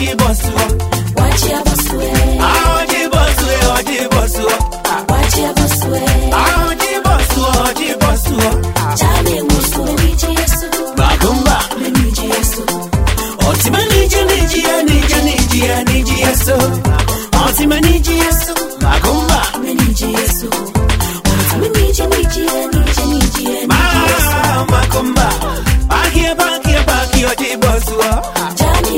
ọdí bọ̀sù ọ. wájí abọ́sù ẹ̀. àwọn ọdí bọ̀sù ẹ̀ ọdí bọ̀sù ọ. wájí abọ́sù ẹ̀. àwọn ọdí bọ̀sù ọ ọdí bọ̀sù ọ. jáde musu níjì yẹsù. gbàdúmbà. níjì yẹsù. ọtí mẹ́ níjì níjì yẹ níjì níjì yẹ níjì yẹsù. ọtí mẹ́ níjì yẹsù. gbàdúmbà. mẹ́ níjì yẹsù. ọtí mẹ́ níjì níjì yẹ níjì níjì yẹ níjì yẹsù. máa máa kọ́ mbà. báàkì ẹ báàkì ẹ báàkì ọdí bọ̀sù ọ. jáde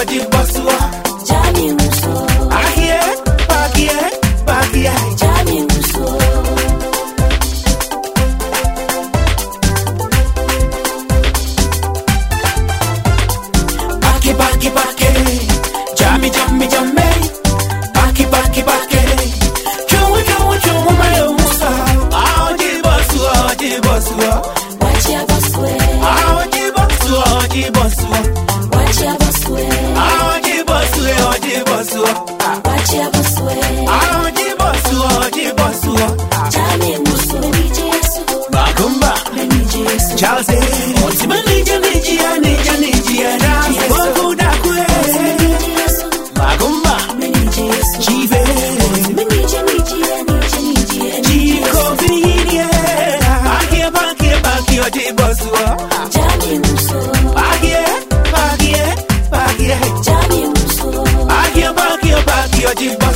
odi bosua. Jami Muso, Ahie, bagie, bagie. Jami Muso, Baki, baki, baki. Jammy. te abençoe. Bakia Odi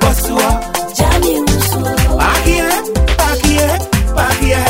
Bossua. Jami Uso. Back here, back.